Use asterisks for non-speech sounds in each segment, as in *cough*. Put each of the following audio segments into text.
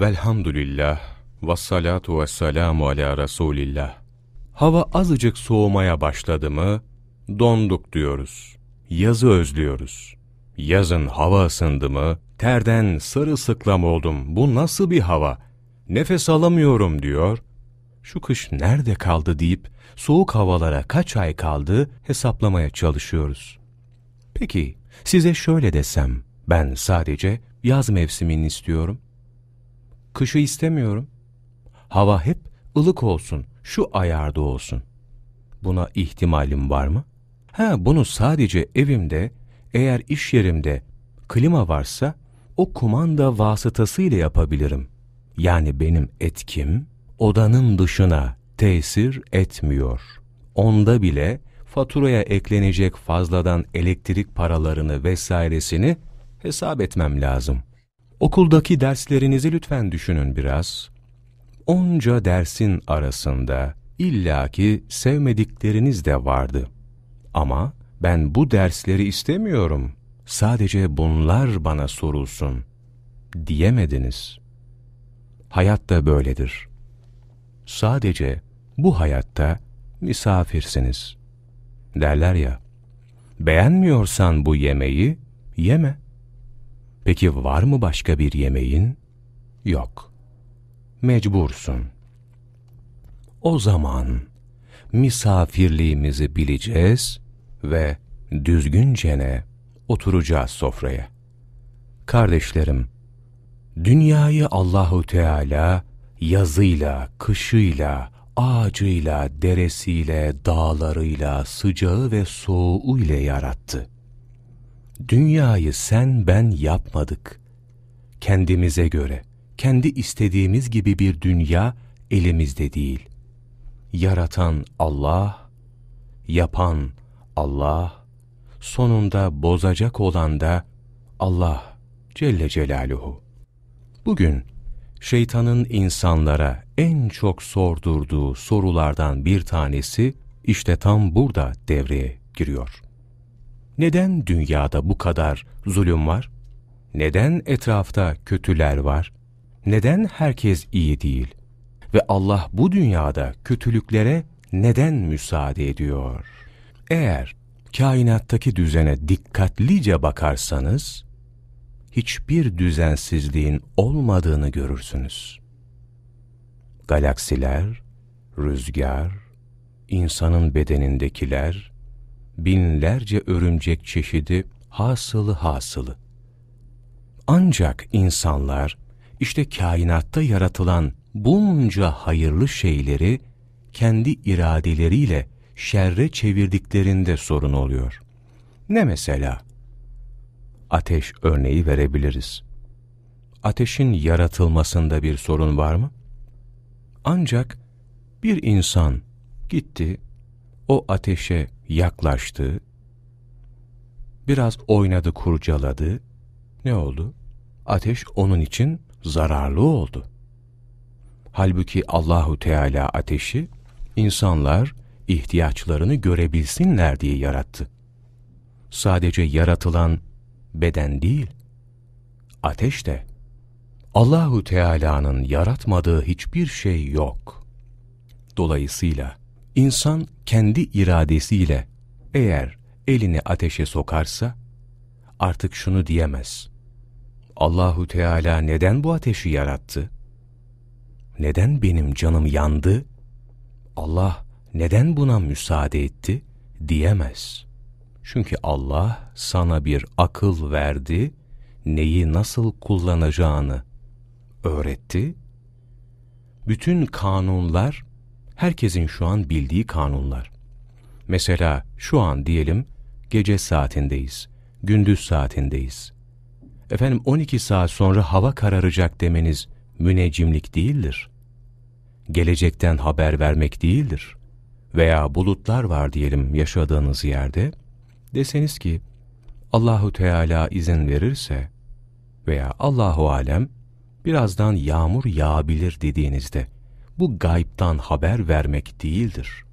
Velhamdülillah, vessalatu vesselamu ala Resulillah. Hava azıcık soğumaya başladı mı, donduk diyoruz. Yazı özlüyoruz. Yazın hava ısındı mı, terden sırılsıklam oldum, bu nasıl bir hava, nefes alamıyorum diyor. Şu kış nerede kaldı deyip, soğuk havalara kaç ay kaldı hesaplamaya çalışıyoruz. Peki, size şöyle desem, ben sadece yaz mevsimini istiyorum. Kışı istemiyorum. Hava hep ılık olsun, şu ayarda olsun. Buna ihtimalim var mı? Ha bunu sadece evimde, eğer iş yerimde klima varsa o kumanda vasıtasıyla yapabilirim. Yani benim etkim odanın dışına tesir etmiyor. Onda bile faturaya eklenecek fazladan elektrik paralarını vesairesini hesap etmem lazım. Okuldaki derslerinizi lütfen düşünün biraz. Onca dersin arasında illaki sevmedikleriniz de vardı. Ama ben bu dersleri istemiyorum. Sadece bunlar bana sorulsun diyemediniz. Hayat da böyledir. Sadece bu hayatta misafirsiniz. Derler ya, beğenmiyorsan bu yemeği yeme. Peki var mı başka bir yemeğin? Yok. Mecbursun. O zaman misafirliğimizi bileceğiz ve düzgüncene oturacağız sofraya. Kardeşlerim, dünyayı Allahu Teala yazıyla, kışıyla, ağacıyla, deresiyle, dağlarıyla, sıcağı ve soğuğu ile yarattı. Dünyayı sen ben yapmadık. Kendimize göre, kendi istediğimiz gibi bir dünya elimizde değil. Yaratan Allah, yapan Allah, sonunda bozacak olan da Allah Celle Celaluhu. Bugün şeytanın insanlara en çok sordurduğu sorulardan bir tanesi işte tam burada devreye giriyor. Neden dünyada bu kadar zulüm var? Neden etrafta kötüler var? Neden herkes iyi değil? Ve Allah bu dünyada kötülüklere neden müsaade ediyor? Eğer kainattaki düzene dikkatlice bakarsanız, hiçbir düzensizliğin olmadığını görürsünüz. Galaksiler, rüzgar, insanın bedenindekiler, binlerce örümcek çeşidi hasılı hasılı. Ancak insanlar işte kainatta yaratılan bunca hayırlı şeyleri kendi iradeleriyle şerre çevirdiklerinde sorun oluyor. Ne mesela? Ateş örneği verebiliriz. Ateşin yaratılmasında bir sorun var mı? Ancak bir insan gitti, o ateşe yaklaştı, biraz oynadı, kurcaladı. Ne oldu? Ateş onun için zararlı oldu. Halbuki Allahu Teala ateşi insanlar ihtiyaçlarını görebilsinler diye yarattı. Sadece yaratılan beden değil, ateş de. Allahu Teala'nın yaratmadığı hiçbir şey yok. Dolayısıyla insan kendi iradesiyle eğer elini ateşe sokarsa artık şunu diyemez. Allahu Teala neden bu ateşi yarattı? Neden benim canım yandı? Allah neden buna müsaade etti? diyemez. Çünkü Allah sana bir akıl verdi, neyi nasıl kullanacağını öğretti. Bütün kanunlar, herkesin şu an bildiği kanunlar. Mesela şu an diyelim gece saatindeyiz, gündüz saatindeyiz. Efendim 12 saat sonra hava kararacak demeniz müneccimlik değildir. Gelecekten haber vermek değildir. Veya bulutlar var diyelim yaşadığınız yerde, deseniz ki Allahu Teala izin verirse veya Allahu alem birazdan yağmur yağabilir dediğinizde bu gaybtan haber vermek değildir.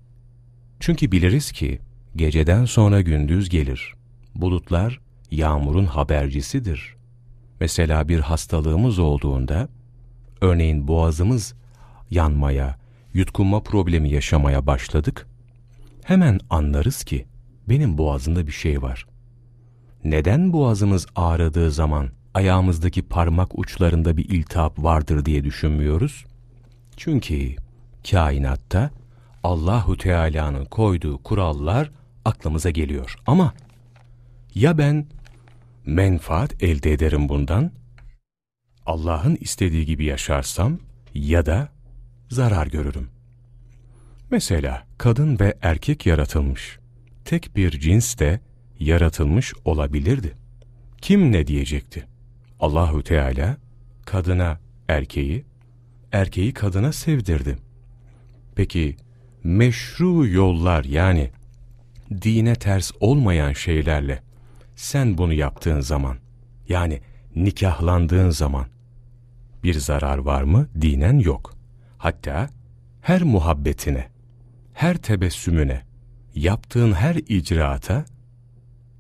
Çünkü biliriz ki geceden sonra gündüz gelir. Bulutlar yağmurun habercisidir. Mesela bir hastalığımız olduğunda örneğin boğazımız yanmaya, yutkunma problemi yaşamaya başladık, hemen anlarız ki benim boğazımda bir şey var. Neden boğazımız ağrıdığı zaman ayağımızdaki parmak uçlarında bir iltihap vardır diye düşünmüyoruz? Çünkü kainatta Allahu Teala'nın koyduğu kurallar aklımıza geliyor. Ama ya ben menfaat elde ederim bundan, Allah'ın istediği gibi yaşarsam ya da zarar görürüm. Mesela kadın ve erkek yaratılmış. Tek bir cins de yaratılmış olabilirdi. Kim ne diyecekti? Allahü Teala kadına erkeği, erkeği kadına sevdirdi. Peki meşru yollar yani dine ters olmayan şeylerle sen bunu yaptığın zaman yani nikahlandığın zaman bir zarar var mı? Dinen yok. Hatta her muhabbetine, her tebessümüne, yaptığın her icraata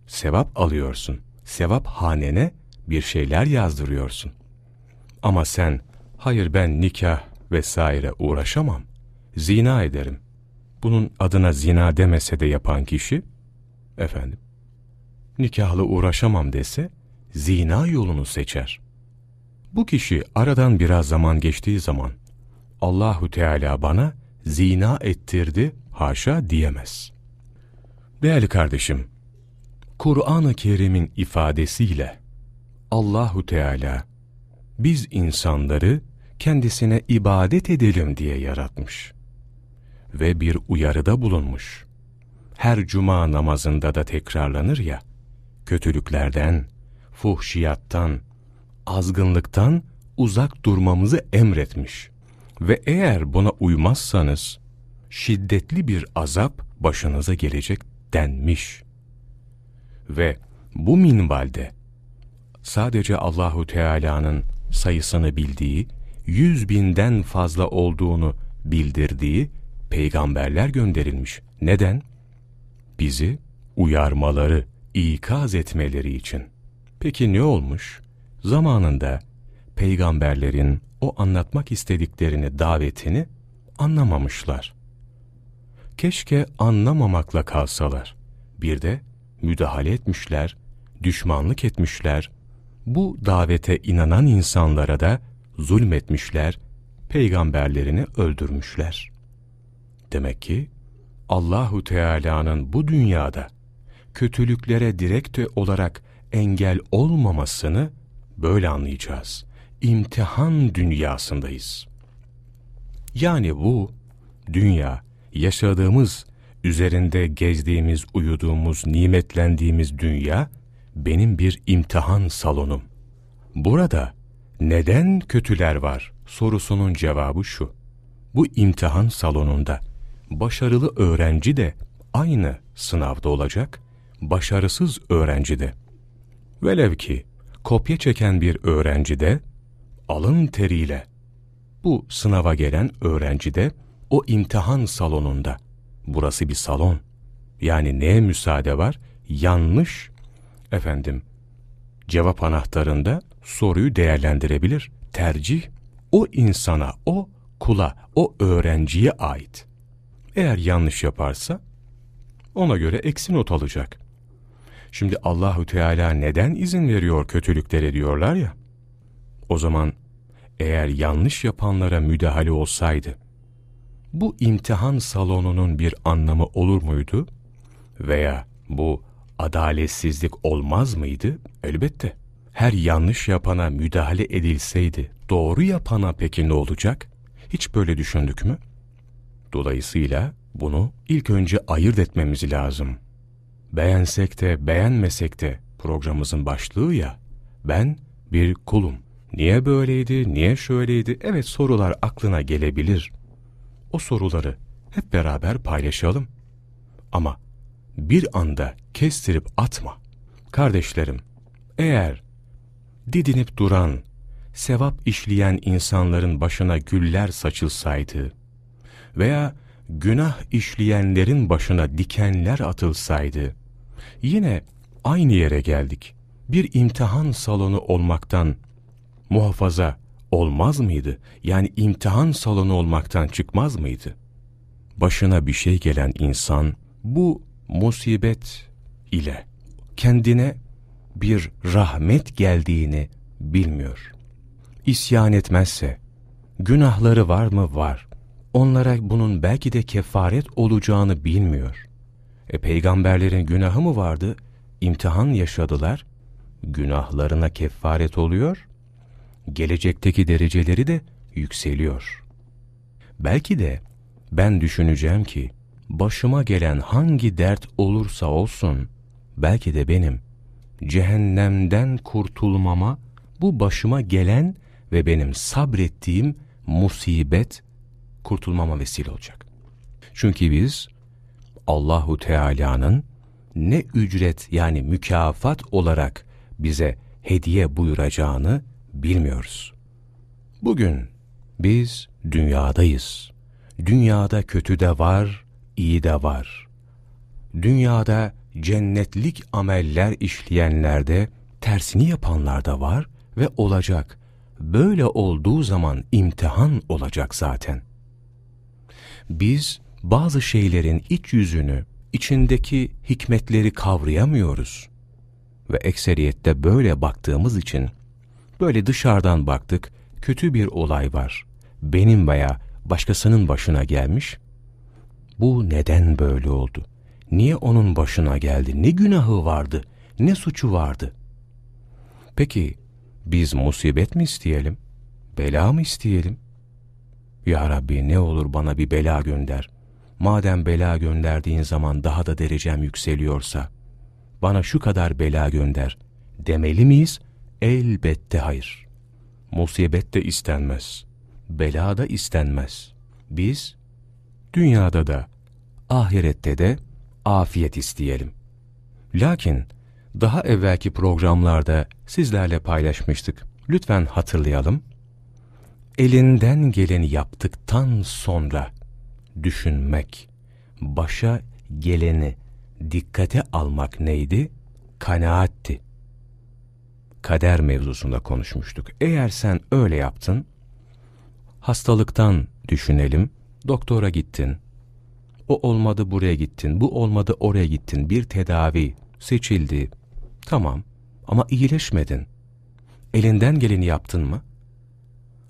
sevap alıyorsun. Sevap hanene bir şeyler yazdırıyorsun. Ama sen, hayır ben nikah vesaire uğraşamam, zina ederim. Bunun adına zina demese de yapan kişi, efendim, nikahlı uğraşamam dese, zina yolunu seçer. Bu kişi aradan biraz zaman geçtiği zaman, Allahu Teala bana zina ettirdi, haşa diyemez. Değerli kardeşim, Kur'an-ı Kerim'in ifadesiyle Allahu Teala biz insanları kendisine ibadet edelim diye yaratmış ve bir uyarıda bulunmuş. Her cuma namazında da tekrarlanır ya, kötülüklerden, fuhşiyattan, azgınlıktan uzak durmamızı emretmiş. Ve eğer buna uymazsanız, şiddetli bir azap başınıza gelecek denmiş. Ve bu minvalde sadece Allahu Teala'nın sayısını bildiği, yüz binden fazla olduğunu bildirdiği peygamberler gönderilmiş. Neden? Bizi uyarmaları, ikaz etmeleri için. Peki ne olmuş? Zamanında peygamberlerin o anlatmak istediklerini, davetini anlamamışlar. Keşke anlamamakla kalsalar. Bir de müdahale etmişler, düşmanlık etmişler, bu davete inanan insanlara da zulmetmişler, peygamberlerini öldürmüşler. Demek ki Allahu Teala'nın bu dünyada kötülüklere direkte olarak engel olmamasını böyle anlayacağız. İmtihan dünyasındayız. Yani bu dünya yaşadığımız, üzerinde gezdiğimiz, uyuduğumuz, nimetlendiğimiz dünya benim bir imtihan salonum. Burada neden kötüler var sorusunun cevabı şu. Bu imtihan salonunda başarılı öğrenci de aynı sınavda olacak, başarısız öğrenci de. Velev ki kopya çeken bir öğrenci de alın teriyle bu sınava gelen öğrenci de o imtihan salonunda. Burası bir salon. Yani neye müsaade var? Yanlış efendim cevap anahtarında soruyu değerlendirebilir. Tercih o insana, o kula, o öğrenciye ait. Eğer yanlış yaparsa ona göre eksi not alacak. Şimdi Allahü Teala neden izin veriyor kötülüklere diyorlar ya. O zaman eğer yanlış yapanlara müdahale olsaydı, bu imtihan salonunun bir anlamı olur muydu? Veya bu adaletsizlik olmaz mıydı? Elbette. Her yanlış yapana müdahale edilseydi, doğru yapana peki ne olacak? Hiç böyle düşündük mü? Dolayısıyla bunu ilk önce ayırt etmemiz lazım. Beğensek de beğenmesek de programımızın başlığı ya, ben bir kulum. Niye böyleydi, niye şöyleydi? Evet sorular aklına gelebilir. O soruları hep beraber paylaşalım. Ama bir anda kestirip atma. Kardeşlerim, eğer didinip duran, sevap işleyen insanların başına güller saçılsaydı veya günah işleyenlerin başına dikenler atılsaydı, yine aynı yere geldik. Bir imtihan salonu olmaktan muhafaza olmaz mıydı? Yani imtihan salonu olmaktan çıkmaz mıydı? Başına bir şey gelen insan bu musibet ile kendine bir rahmet geldiğini bilmiyor. İsyan etmezse, günahları var mı? Var. Onlara bunun belki de kefaret olacağını bilmiyor. E peygamberlerin günahı mı vardı? İmtihan yaşadılar. Günahlarına kefaret oluyor. Gelecekteki dereceleri de yükseliyor. Belki de ben düşüneceğim ki başıma gelen hangi dert olursa olsun belki de benim cehennemden kurtulmama bu başıma gelen ve benim sabrettiğim musibet kurtulmama vesile olacak. Çünkü biz Allahu Teala'nın ne ücret yani mükafat olarak bize hediye buyuracağını bilmiyoruz. Bugün biz dünyadayız. Dünyada kötü de var, iyi de var. Dünyada cennetlik ameller işleyenlerde tersini yapanlar da var ve olacak. Böyle olduğu zaman imtihan olacak zaten. Biz bazı şeylerin iç yüzünü, içindeki hikmetleri kavrayamıyoruz. Ve ekseriyette böyle baktığımız için, böyle dışarıdan baktık, kötü bir olay var. Benim veya başkasının başına gelmiş. Bu neden böyle oldu? Niye onun başına geldi? Ne günahı vardı? Ne suçu vardı? Peki biz musibet mi isteyelim? Bela mı isteyelim? Ya Rabbi ne olur bana bir bela gönder. Madem bela gönderdiğin zaman daha da derecem yükseliyorsa, bana şu kadar bela gönder demeli miyiz? Elbette hayır. Musibet de istenmez. Bela da istenmez. Biz dünyada da, ahirette de afiyet isteyelim. Lakin daha evvelki programlarda sizlerle paylaşmıştık. Lütfen hatırlayalım. Elinden geleni yaptıktan sonra düşünmek, başa geleni dikkate almak neydi? Kanaatti. Kader mevzusunda konuşmuştuk. Eğer sen öyle yaptın, hastalıktan düşünelim, doktora gittin, o olmadı buraya gittin, bu olmadı oraya gittin, bir tedavi seçildi, tamam ama iyileşmedin. Elinden geleni yaptın mı?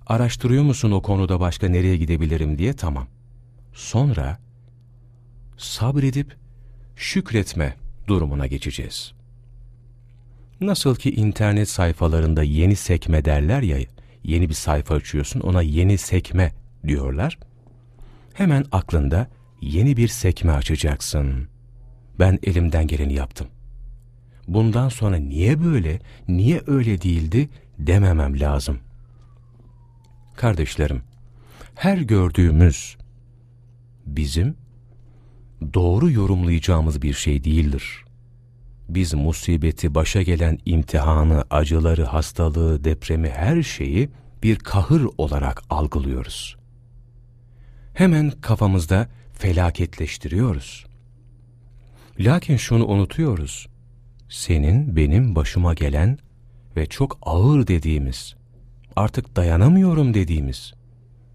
Araştırıyor musun o konuda başka nereye gidebilirim diye tamam. Sonra sabredip şükretme durumuna geçeceğiz. Nasıl ki internet sayfalarında yeni sekme derler ya, yeni bir sayfa açıyorsun ona yeni sekme diyorlar. Hemen aklında yeni bir sekme açacaksın. Ben elimden geleni yaptım. Bundan sonra niye böyle, niye öyle değildi dememem lazım. Kardeşlerim, her gördüğümüz bizim doğru yorumlayacağımız bir şey değildir. Biz musibeti, başa gelen imtihanı, acıları, hastalığı, depremi, her şeyi bir kahır olarak algılıyoruz. Hemen kafamızda felaketleştiriyoruz. Lakin şunu unutuyoruz. Senin benim başıma gelen ve çok ağır dediğimiz, artık dayanamıyorum dediğimiz,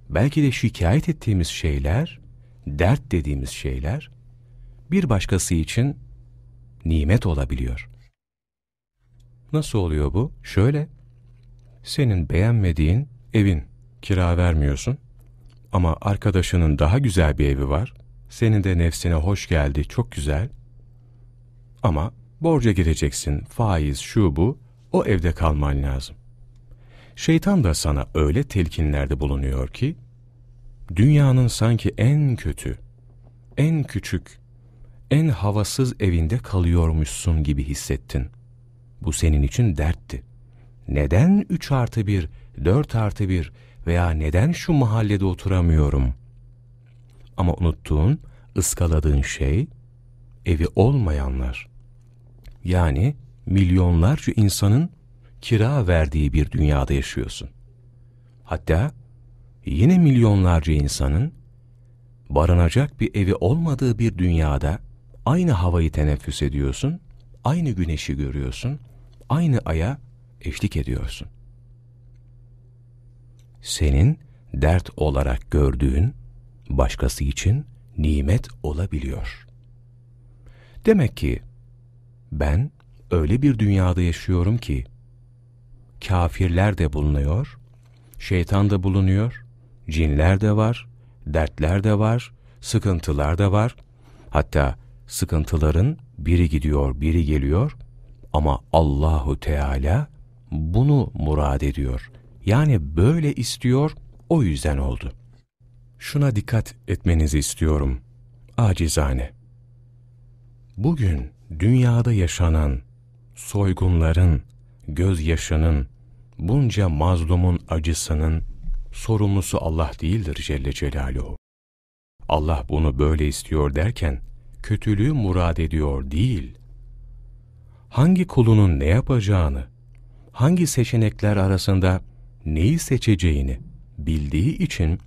belki de şikayet ettiğimiz şeyler, dert dediğimiz şeyler, bir başkası için nimet olabiliyor. Nasıl oluyor bu? Şöyle, senin beğenmediğin evin, kira vermiyorsun, ama arkadaşının daha güzel bir evi var. Senin de nefsine hoş geldi, çok güzel. Ama borca gireceksin, faiz, şu bu, o evde kalman lazım. Şeytan da sana öyle telkinlerde bulunuyor ki, dünyanın sanki en kötü, en küçük, en havasız evinde kalıyormuşsun gibi hissettin. Bu senin için dertti. Neden üç artı bir, dört artı bir, veya neden şu mahallede oturamıyorum? Ama unuttuğun, ıskaladığın şey evi olmayanlar. Yani milyonlarca insanın kira verdiği bir dünyada yaşıyorsun. Hatta yine milyonlarca insanın barınacak bir evi olmadığı bir dünyada aynı havayı teneffüs ediyorsun, aynı güneşi görüyorsun, aynı aya eşlik ediyorsun. Senin dert olarak gördüğün başkası için nimet olabiliyor. Demek ki ben öyle bir dünyada yaşıyorum ki kafirler de bulunuyor, şeytan da bulunuyor, cinler de var, dertler de var, sıkıntılar da var. Hatta sıkıntıların biri gidiyor, biri geliyor ama Allahu Teala bunu murad ediyor. Yani böyle istiyor, o yüzden oldu. Şuna dikkat etmenizi istiyorum. Acizane. Bugün dünyada yaşanan soygunların, gözyaşının, bunca mazlumun acısının sorumlusu Allah değildir Celle Celaluhu. Allah bunu böyle istiyor derken, kötülüğü murad ediyor değil. Hangi kulunun ne yapacağını, hangi seçenekler arasında neyi seçeceğini bildiği için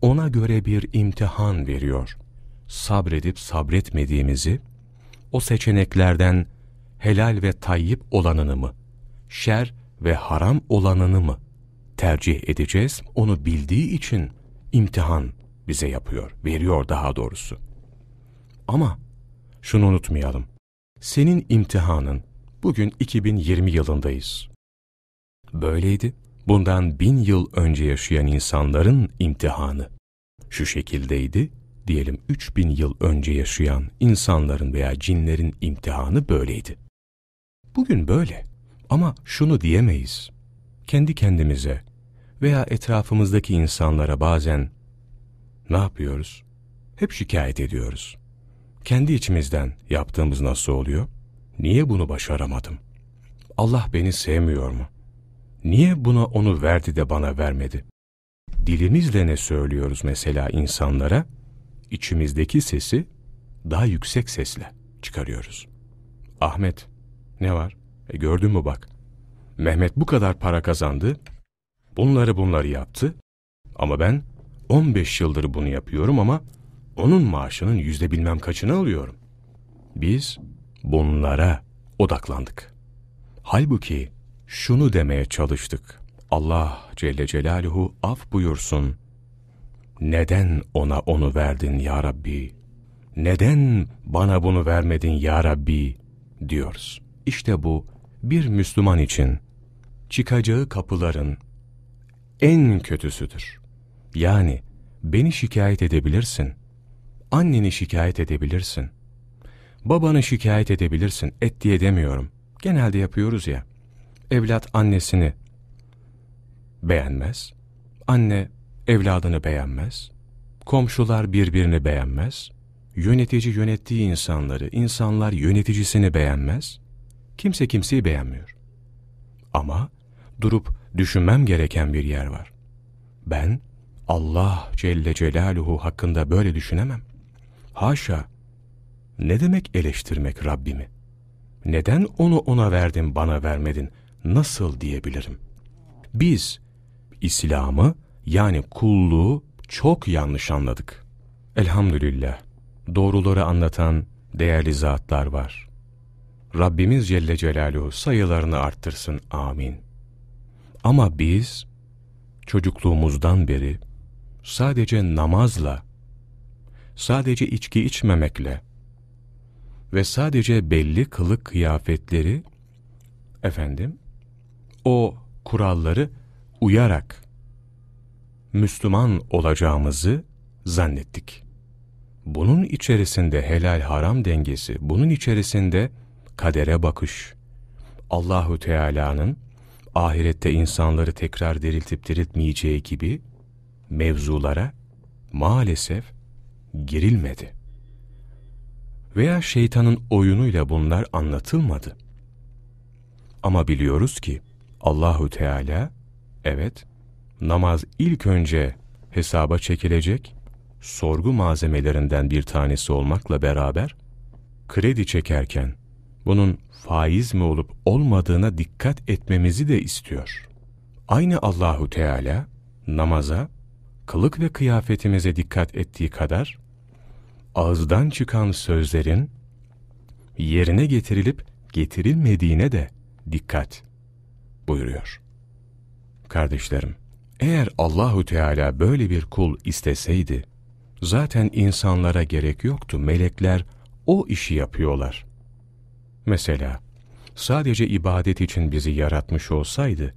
ona göre bir imtihan veriyor. Sabredip sabretmediğimizi, o seçeneklerden helal ve tayyip olanını mı, şer ve haram olanını mı tercih edeceğiz? Onu bildiği için imtihan bize yapıyor, veriyor daha doğrusu. Ama şunu unutmayalım. Senin imtihanın, bugün 2020 yılındayız. Böyleydi. Bundan bin yıl önce yaşayan insanların imtihanı şu şekildeydi. Diyelim 3000 yıl önce yaşayan insanların veya cinlerin imtihanı böyleydi. Bugün böyle. Ama şunu diyemeyiz. Kendi kendimize veya etrafımızdaki insanlara bazen ne yapıyoruz? Hep şikayet ediyoruz. Kendi içimizden yaptığımız nasıl oluyor? Niye bunu başaramadım? Allah beni sevmiyor mu? Niye buna onu verdi de bana vermedi? Dilimizle ne söylüyoruz mesela insanlara? İçimizdeki sesi daha yüksek sesle çıkarıyoruz. Ahmet, ne var? E gördün mü bak. Mehmet bu kadar para kazandı, bunları bunları yaptı ama ben 15 yıldır bunu yapıyorum ama onun maaşının yüzde bilmem kaçını alıyorum. Biz bunlara odaklandık. Halbuki şunu demeye çalıştık. Allah Celle Celaluhu af buyursun. Neden ona onu verdin ya Rabbi? Neden bana bunu vermedin ya Rabbi? diyoruz. İşte bu bir Müslüman için çıkacağı kapıların en kötüsüdür. Yani beni şikayet edebilirsin. Anneni şikayet edebilirsin. Babanı şikayet edebilirsin. Et diye demiyorum. Genelde yapıyoruz ya. Evlat annesini beğenmez. Anne evladını beğenmez. Komşular birbirini beğenmez. Yönetici yönettiği insanları, insanlar yöneticisini beğenmez. Kimse kimseyi beğenmiyor. Ama durup düşünmem gereken bir yer var. Ben Allah Celle Celaluhu hakkında böyle düşünemem. Haşa! Ne demek eleştirmek Rabbimi? Neden onu ona verdin bana vermedin? Nasıl diyebilirim? Biz İslam'ı yani kulluğu çok yanlış anladık. Elhamdülillah doğruları anlatan değerli zatlar var. Rabbimiz Celle Celaluhu sayılarını arttırsın. Amin. Ama biz çocukluğumuzdan beri sadece namazla, sadece içki içmemekle ve sadece belli kılık kıyafetleri, efendim, o kuralları uyarak Müslüman olacağımızı zannettik. Bunun içerisinde helal haram dengesi, bunun içerisinde kadere bakış, Allahu Teala'nın ahirette insanları tekrar diriltip diriltmeyeceği gibi mevzulara maalesef girilmedi. Veya şeytanın oyunuyla bunlar anlatılmadı. Ama biliyoruz ki Allahu Teala evet namaz ilk önce hesaba çekilecek sorgu malzemelerinden bir tanesi olmakla beraber kredi çekerken bunun faiz mi olup olmadığına dikkat etmemizi de istiyor. Aynı Allahu Teala namaza, kılık ve kıyafetimize dikkat ettiği kadar ağızdan çıkan sözlerin yerine getirilip getirilmediğine de dikkat buyuruyor. Kardeşlerim, Eğer Allahü Teala böyle bir kul isteseydi, zaten insanlara gerek yoktu. Melekler o işi yapıyorlar. Mesela, sadece ibadet için bizi yaratmış olsaydı,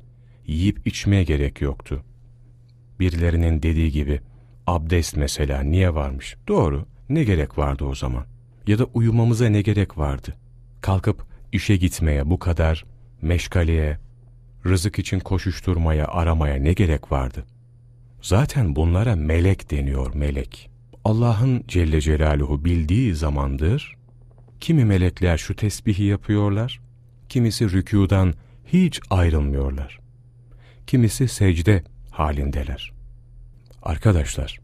yiyip içmeye gerek yoktu. Birilerinin dediği gibi, abdest mesela niye varmış? Doğru, ne gerek vardı o zaman? Ya da uyumamıza ne gerek vardı? Kalkıp işe gitmeye bu kadar meşgaleye, rızık için koşuşturmaya, aramaya ne gerek vardı? Zaten bunlara melek deniyor, melek. Allah'ın Celle Celaluhu bildiği zamandır, kimi melekler şu tesbihi yapıyorlar, kimisi rükudan hiç ayrılmıyorlar. Kimisi secde halindeler. Arkadaşlar,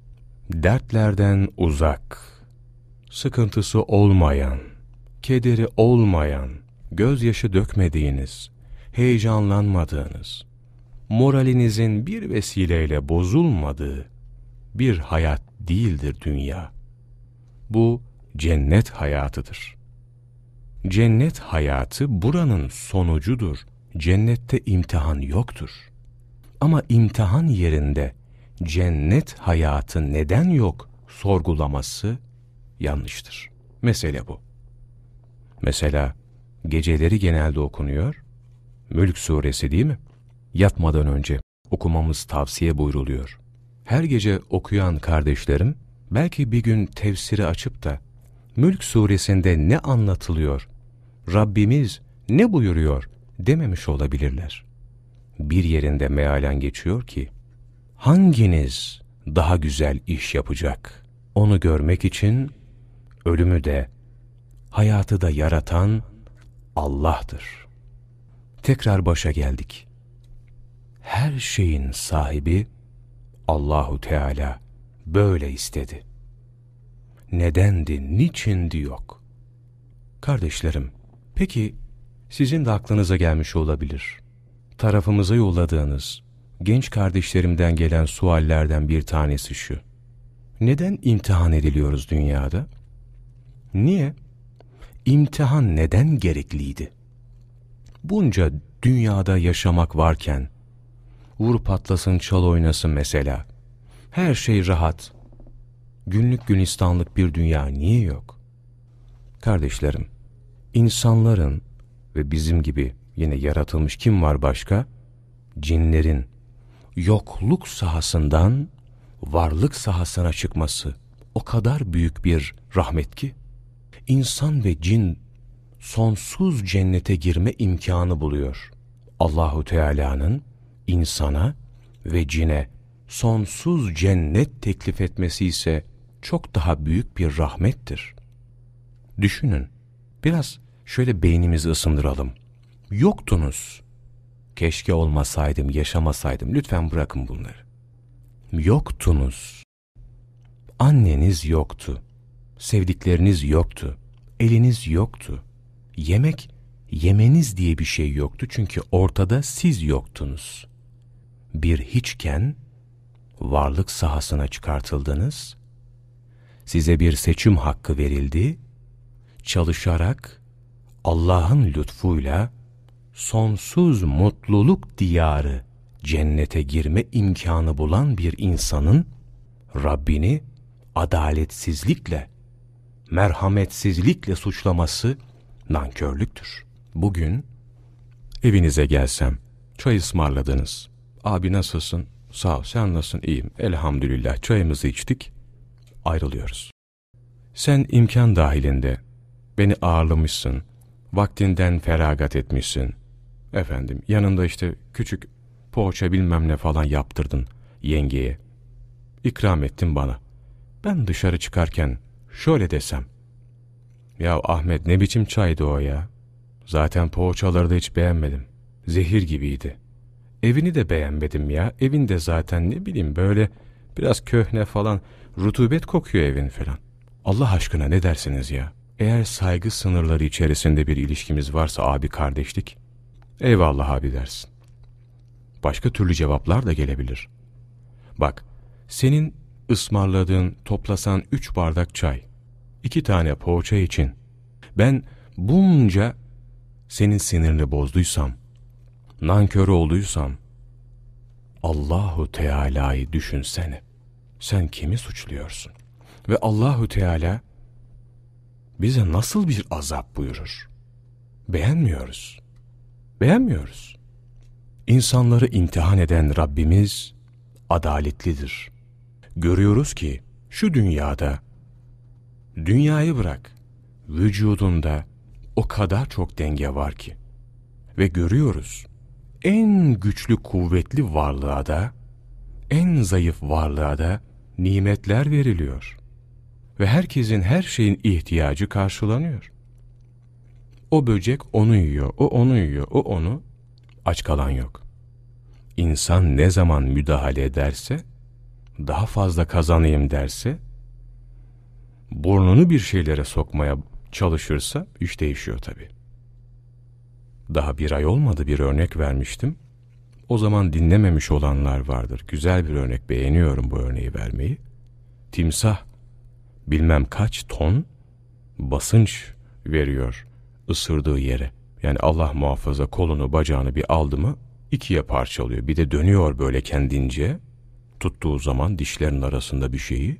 dertlerden uzak, sıkıntısı olmayan, kederi olmayan, gözyaşı dökmediğiniz, heyecanlanmadığınız, moralinizin bir vesileyle bozulmadığı bir hayat değildir dünya. Bu cennet hayatıdır. Cennet hayatı buranın sonucudur. Cennette imtihan yoktur. Ama imtihan yerinde cennet hayatı neden yok sorgulaması yanlıştır. Mesele bu. Mesela geceleri genelde okunuyor. Mülk suresi değil mi? Yatmadan önce okumamız tavsiye buyruluyor. Her gece okuyan kardeşlerim belki bir gün tefsiri açıp da Mülk suresinde ne anlatılıyor, Rabbimiz ne buyuruyor dememiş olabilirler. Bir yerinde mealen geçiyor ki, hanginiz daha güzel iş yapacak? Onu görmek için ölümü de, hayatı da yaratan Allah'tır. Tekrar başa geldik. Her şeyin sahibi Allahu Teala böyle istedi. Nedendi, niçindi yok. Kardeşlerim, peki sizin de aklınıza gelmiş olabilir. Tarafımıza yolladığınız genç kardeşlerimden gelen suallerden bir tanesi şu. Neden imtihan ediliyoruz dünyada? Niye? İmtihan neden gerekliydi? Bunca dünyada yaşamak varken, vur patlasın çal oynasın mesela, her şey rahat, günlük günistanlık bir dünya niye yok? Kardeşlerim, insanların ve bizim gibi yine yaratılmış kim var başka? Cinlerin yokluk sahasından varlık sahasına çıkması o kadar büyük bir rahmet ki, insan ve cin sonsuz cennete girme imkanı buluyor. Allahu Teala'nın insana ve cine sonsuz cennet teklif etmesi ise çok daha büyük bir rahmettir. Düşünün, biraz şöyle beynimizi ısındıralım. Yoktunuz. Keşke olmasaydım, yaşamasaydım. Lütfen bırakın bunları. Yoktunuz. Anneniz yoktu. Sevdikleriniz yoktu. Eliniz yoktu. Yemek yemeniz diye bir şey yoktu çünkü ortada siz yoktunuz. Bir hiçken varlık sahasına çıkartıldınız, size bir seçim hakkı verildi, çalışarak Allah'ın lütfuyla sonsuz mutluluk diyarı cennete girme imkanı bulan bir insanın Rabbini adaletsizlikle, merhametsizlikle suçlaması nankörlüktür. Bugün evinize gelsem, çay ısmarladınız. Abi nasılsın? Sağ ol, sen nasılsın? İyiyim. Elhamdülillah çayımızı içtik, ayrılıyoruz. Sen imkan dahilinde beni ağırlamışsın, vaktinden feragat etmişsin. Efendim, yanında işte küçük poğaça bilmem ne falan yaptırdın yengeye. İkram ettin bana. Ben dışarı çıkarken şöyle desem, ya Ahmet ne biçim çaydı o ya? Zaten poğaçaları da hiç beğenmedim. Zehir gibiydi. Evini de beğenmedim ya. Evinde zaten ne bileyim böyle biraz köhne falan rutubet kokuyor evin falan. Allah aşkına ne dersiniz ya? Eğer saygı sınırları içerisinde bir ilişkimiz varsa abi kardeşlik, eyvallah abi dersin. Başka türlü cevaplar da gelebilir. Bak, senin ısmarladığın toplasan üç bardak çay, iki tane poğaça için ben bunca senin sinirini bozduysam, nankör olduysam, Allahu Teala'yı düşünsene. Sen kimi suçluyorsun? Ve Allahu Teala bize nasıl bir azap buyurur? Beğenmiyoruz. Beğenmiyoruz. İnsanları imtihan eden Rabbimiz adaletlidir. Görüyoruz ki şu dünyada dünyayı bırak vücudunda o kadar çok denge var ki ve görüyoruz en güçlü kuvvetli varlığa da en zayıf varlığa da nimetler veriliyor ve herkesin her şeyin ihtiyacı karşılanıyor. O böcek onu yiyor, o onu yiyor, o onu, aç kalan yok. İnsan ne zaman müdahale ederse, daha fazla kazanayım derse, burnunu bir şeylere sokmaya çalışırsa iş değişiyor tabii. Daha bir ay olmadı bir örnek vermiştim. O zaman dinlememiş olanlar vardır. Güzel bir örnek beğeniyorum bu örneği vermeyi. Timsah bilmem kaç ton basınç veriyor ısırdığı yere. Yani Allah muhafaza kolunu bacağını bir aldı mı ikiye parçalıyor. Bir de dönüyor böyle kendince tuttuğu zaman dişlerin arasında bir şeyi.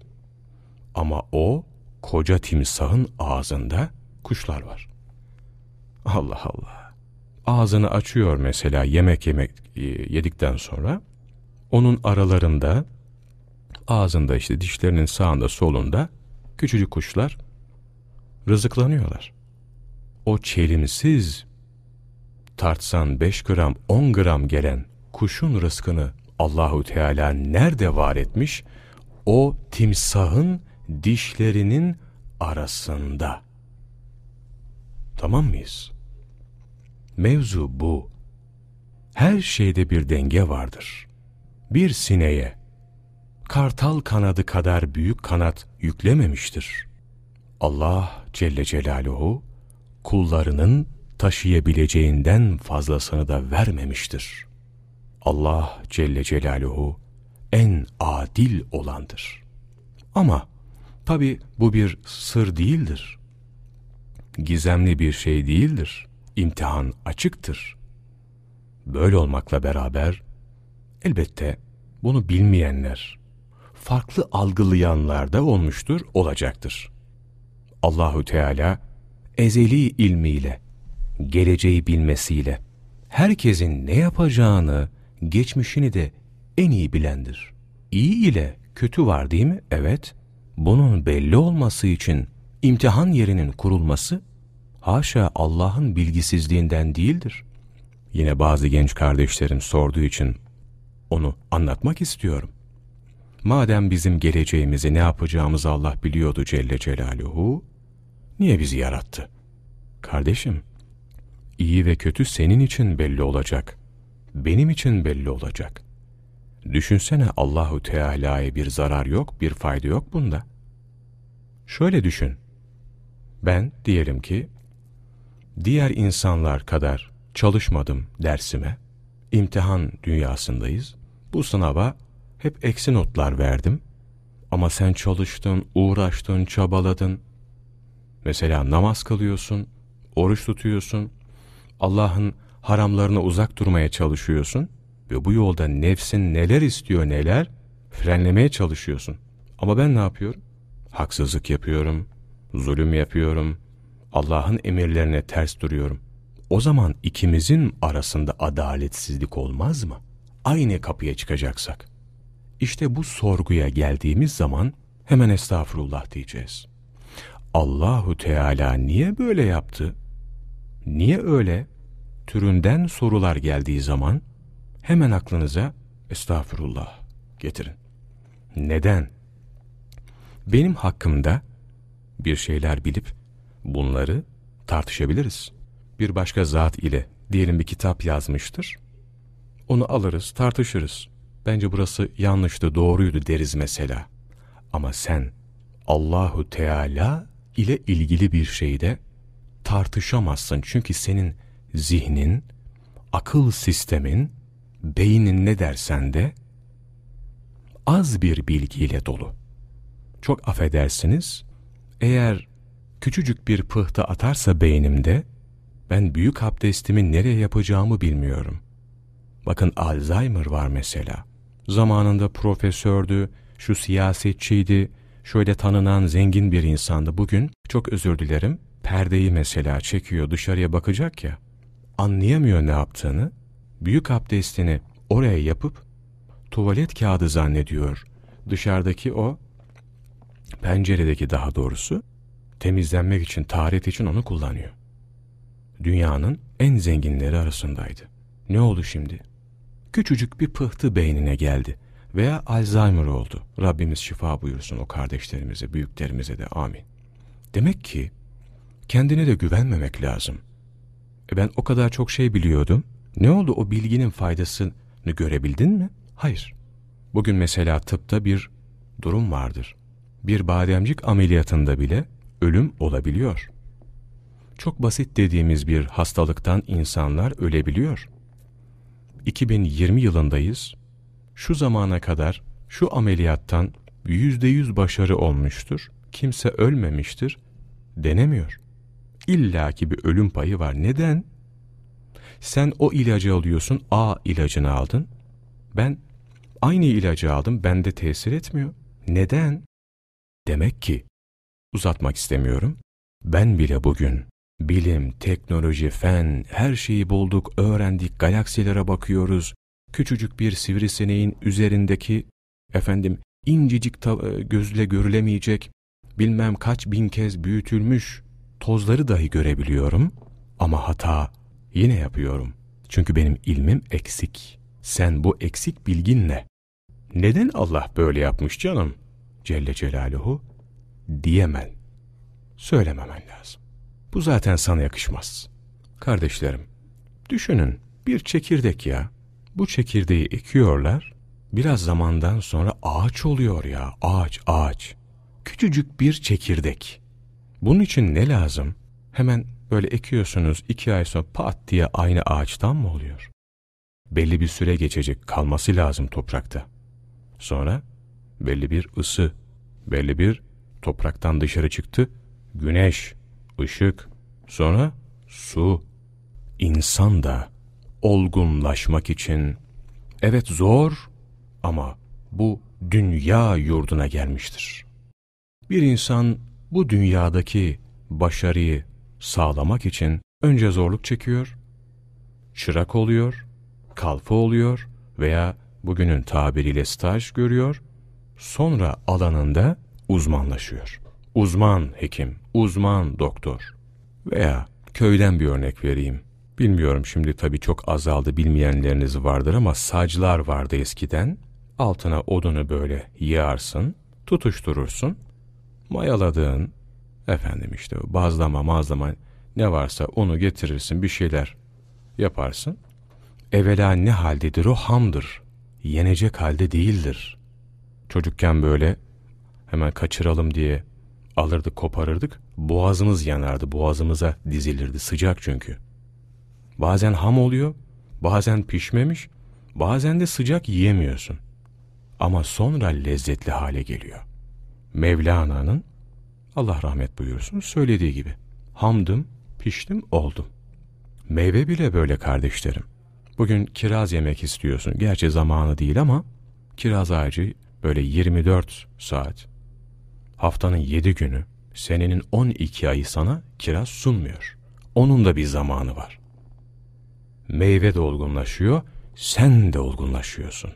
Ama o koca timsahın ağzında kuşlar var. Allah Allah. Ağzını açıyor mesela yemek yemek e, yedikten sonra. Onun aralarında ağzında işte dişlerinin sağında solunda küçücük kuşlar rızıklanıyorlar. O çelimsiz tartsan 5 gram 10 gram gelen kuşun rızkını Allahu Teala nerede var etmiş? O timsahın dişlerinin arasında. Tamam mıyız? Mevzu bu. Her şeyde bir denge vardır. Bir sineğe kartal kanadı kadar büyük kanat yüklememiştir. Allah Celle Celaluhu kullarının taşıyabileceğinden fazlasını da vermemiştir. Allah Celle Celaluhu en adil olandır. Ama tabi bu bir sır değildir. Gizemli bir şey değildir. İmtihan açıktır. Böyle olmakla beraber elbette bunu bilmeyenler, farklı algılayanlar da olmuştur, olacaktır. Allahü Teala ezeli ilmiyle, geleceği bilmesiyle, herkesin ne yapacağını, geçmişini de en iyi bilendir. İyi ile kötü var değil mi? Evet. Bunun belli olması için imtihan yerinin kurulması, haşa Allah'ın bilgisizliğinden değildir. Yine bazı genç kardeşlerim sorduğu için onu anlatmak istiyorum. Madem bizim geleceğimizi ne yapacağımızı Allah biliyordu Celle Celaluhu, niye bizi yarattı? Kardeşim, iyi ve kötü senin için belli olacak. Benim için belli olacak. Düşünsene Allahu Teala'ya bir zarar yok, bir fayda yok bunda. Şöyle düşün. Ben diyelim ki diğer insanlar kadar çalışmadım dersime. İmtihan dünyasındayız. Bu sınava hep eksi notlar verdim. Ama sen çalıştın, uğraştın, çabaladın. Mesela namaz kılıyorsun, oruç tutuyorsun, Allah'ın haramlarına uzak durmaya çalışıyorsun ve bu yolda nefsin neler istiyor neler frenlemeye çalışıyorsun. Ama ben ne yapıyorum? Haksızlık yapıyorum, zulüm yapıyorum, Allah'ın emirlerine ters duruyorum. O zaman ikimizin arasında adaletsizlik olmaz mı? Aynı kapıya çıkacaksak. İşte bu sorguya geldiğimiz zaman hemen estağfurullah diyeceğiz. Allahu Teala niye böyle yaptı? Niye öyle? Türünden sorular geldiği zaman hemen aklınıza estağfurullah getirin. Neden? Benim hakkımda bir şeyler bilip bunları tartışabiliriz. Bir başka zat ile diyelim bir kitap yazmıştır. Onu alırız, tartışırız. Bence burası yanlıştı, doğruydu deriz mesela. Ama sen Allahu Teala ile ilgili bir şeyde tartışamazsın. Çünkü senin zihnin, akıl sistemin, beynin ne dersen de az bir bilgiyle dolu. Çok affedersiniz, eğer küçücük bir pıhtı atarsa beynimde, ben büyük abdestimi nereye yapacağımı bilmiyorum. Bakın Alzheimer var mesela. zamanında profesördü, şu siyasetçiydi, şöyle tanınan zengin bir insandı. Bugün çok özür dilerim perdeyi mesela çekiyor dışarıya bakacak ya anlayamıyor ne yaptığını büyük abdestini oraya yapıp tuvalet kağıdı zannediyor. Dışarıdaki o penceredeki daha doğrusu temizlenmek için, taharet için onu kullanıyor. Dünyanın en zenginleri arasındaydı. Ne oldu şimdi? Küçücük bir pıhtı beynine geldi veya Alzheimer oldu. Rabbimiz şifa buyursun o kardeşlerimize, büyüklerimize de amin. Demek ki kendine de güvenmemek lazım. E ben o kadar çok şey biliyordum. Ne oldu o bilginin faydasını görebildin mi? Hayır. Bugün mesela tıpta bir durum vardır. Bir bademcik ameliyatında bile ölüm olabiliyor. Çok basit dediğimiz bir hastalıktan insanlar ölebiliyor. 2020 yılındayız. Şu zamana kadar şu ameliyattan yüzde yüz başarı olmuştur. Kimse ölmemiştir denemiyor. İlla ki bir ölüm payı var. Neden? Sen o ilacı alıyorsun, A ilacını aldın. Ben aynı ilacı aldım, bende tesir etmiyor. Neden? Demek ki, uzatmak istemiyorum, ben bile bugün bilim, teknoloji, fen, her şeyi bulduk, öğrendik, galaksilere bakıyoruz. Küçücük bir sivrisineğin üzerindeki, efendim, incecik gözle görülemeyecek, bilmem kaç bin kez büyütülmüş tozları dahi görebiliyorum ama hata yine yapıyorum. Çünkü benim ilmim eksik. Sen bu eksik bilginle neden Allah böyle yapmış canım Celle Celaluhu diyemen, söylememen lazım. Bu zaten sana yakışmaz. Kardeşlerim, düşünün bir çekirdek ya. Bu çekirdeği ekiyorlar, biraz zamandan sonra ağaç oluyor ya, ağaç, ağaç. Küçücük bir çekirdek. Bunun için ne lazım? Hemen böyle ekiyorsunuz iki ay sonra pat diye aynı ağaçtan mı oluyor? Belli bir süre geçecek kalması lazım toprakta. Sonra belli bir ısı, belli bir topraktan dışarı çıktı. Güneş, ışık, sonra su. İnsan da olgunlaşmak için evet zor ama bu dünya yurduna gelmiştir. Bir insan bu dünyadaki başarıyı sağlamak için önce zorluk çekiyor, çırak oluyor, kalfa oluyor veya bugünün tabiriyle staj görüyor, sonra alanında uzmanlaşıyor. Uzman hekim, uzman doktor veya köyden bir örnek vereyim. Bilmiyorum şimdi tabii çok azaldı bilmeyenleriniz vardır ama saclar vardı eskiden. Altına odunu böyle yağarsın, tutuşturursun. Mayaladığın, efendim işte bazlama mazlama ne varsa onu getirirsin bir şeyler yaparsın. Evvela ne haldedir o hamdır. Yenecek halde değildir. Çocukken böyle hemen kaçıralım diye alırdık koparırdık. Boğazımız yanardı boğazımıza dizilirdi sıcak çünkü. Bazen ham oluyor bazen pişmemiş bazen de sıcak yiyemiyorsun. Ama sonra lezzetli hale geliyor. Mevlana'nın Allah rahmet buyursun söylediği gibi hamdım piştim oldum. Meyve bile böyle kardeşlerim. Bugün kiraz yemek istiyorsun. Gerçi zamanı değil ama kiraz ağacı böyle 24 saat haftanın 7 günü senenin 12 ayı sana kiraz sunmuyor. Onun da bir zamanı var. Meyve de olgunlaşıyor, sen de olgunlaşıyorsun.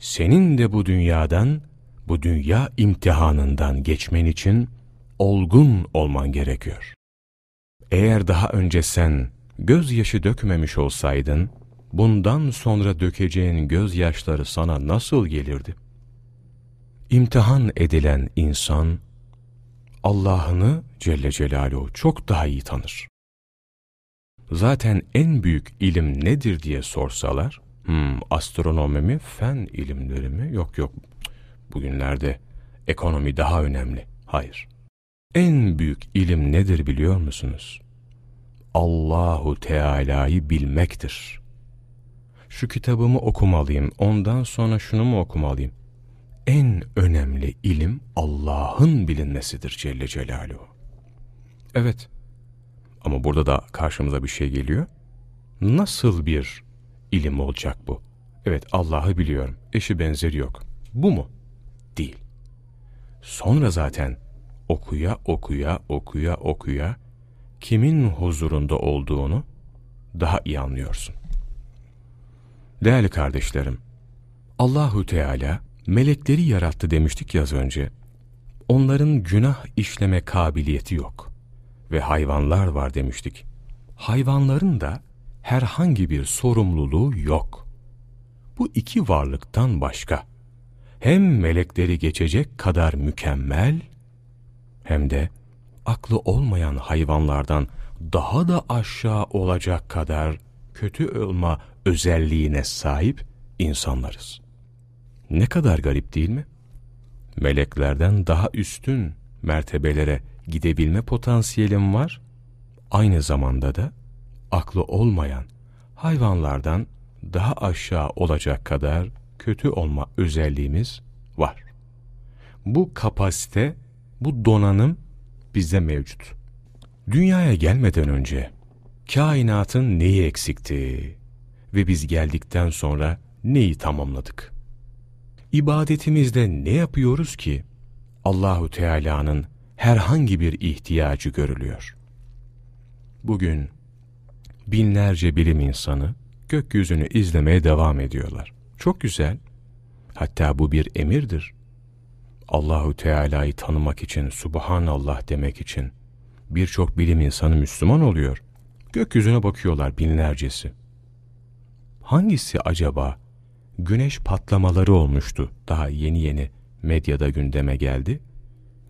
Senin de bu dünyadan, bu dünya imtihanından geçmen için olgun olman gerekiyor. Eğer daha önce sen gözyaşı dökmemiş olsaydın, bundan sonra dökeceğin gözyaşları sana nasıl gelirdi? İmtihan edilen insan, Allah'ını Celle Celaluhu çok daha iyi tanır. Zaten en büyük ilim nedir diye sorsalar, hmm, astronomi mi, fen ilimleri mi? Yok yok, bugünlerde ekonomi daha önemli. Hayır. En büyük ilim nedir biliyor musunuz? Allahu Teala'yı bilmektir. Şu kitabımı okumalıyım, ondan sonra şunu mu okumalıyım? En önemli ilim Allah'ın bilinmesidir Celle Celaluhu. Evet, ama burada da karşımıza bir şey geliyor. Nasıl bir ilim olacak bu? Evet, Allah'ı biliyorum. eşi benzeri yok. Bu mu? Değil. Sonra zaten okuya okuya okuya okuya kimin huzurunda olduğunu daha iyi anlıyorsun. Değerli kardeşlerim, Allahu Teala melekleri yarattı demiştik ya az önce. Onların günah işleme kabiliyeti yok ve hayvanlar var demiştik. Hayvanların da herhangi bir sorumluluğu yok. Bu iki varlıktan başka hem melekleri geçecek kadar mükemmel hem de aklı olmayan hayvanlardan daha da aşağı olacak kadar kötü olma özelliğine sahip insanlarız. Ne kadar garip değil mi? Meleklerden daha üstün mertebelere gidebilme potansiyelim var. Aynı zamanda da aklı olmayan hayvanlardan daha aşağı olacak kadar kötü olma özelliğimiz var. Bu kapasite, bu donanım bizde mevcut. Dünyaya gelmeden önce kainatın neyi eksikti ve biz geldikten sonra neyi tamamladık? İbadetimizde ne yapıyoruz ki Allahu Teala'nın herhangi bir ihtiyacı görülüyor? Bugün binlerce bilim insanı gökyüzünü izlemeye devam ediyorlar. Çok güzel. Hatta bu bir emirdir. Allahu Teala'yı tanımak için, Subhanallah demek için birçok bilim insanı Müslüman oluyor. Gökyüzüne bakıyorlar binlercesi. Hangisi acaba güneş patlamaları olmuştu. Daha yeni yeni medyada gündeme geldi.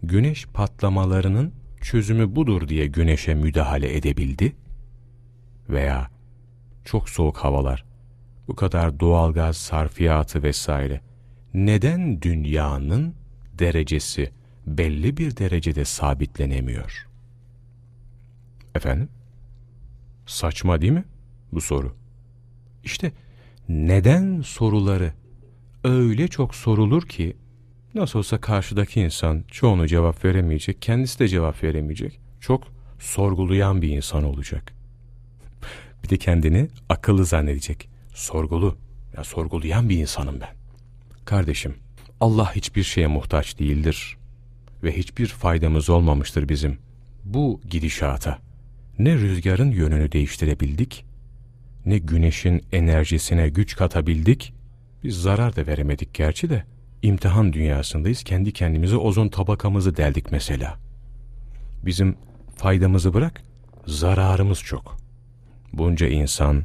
Güneş patlamalarının çözümü budur diye güneşe müdahale edebildi. Veya çok soğuk havalar, bu kadar doğalgaz sarfiyatı vesaire. Neden dünyanın derecesi belli bir derecede sabitlenemiyor? Efendim? Saçma değil mi bu soru? İşte neden soruları öyle çok sorulur ki nasıl olsa karşıdaki insan çoğunu cevap veremeyecek, kendisi de cevap veremeyecek. Çok sorgulayan bir insan olacak. Bir de kendini akıllı zannedecek. Sorgulu, ya sorgulayan bir insanım ben. Kardeşim, Allah hiçbir şeye muhtaç değildir ve hiçbir faydamız olmamıştır bizim bu gidişata. Ne rüzgarın yönünü değiştirebildik, ne güneşin enerjisine güç katabildik, biz zarar da veremedik gerçi de, imtihan dünyasındayız, kendi kendimize ozon tabakamızı deldik mesela. Bizim faydamızı bırak, zararımız çok. Bunca insan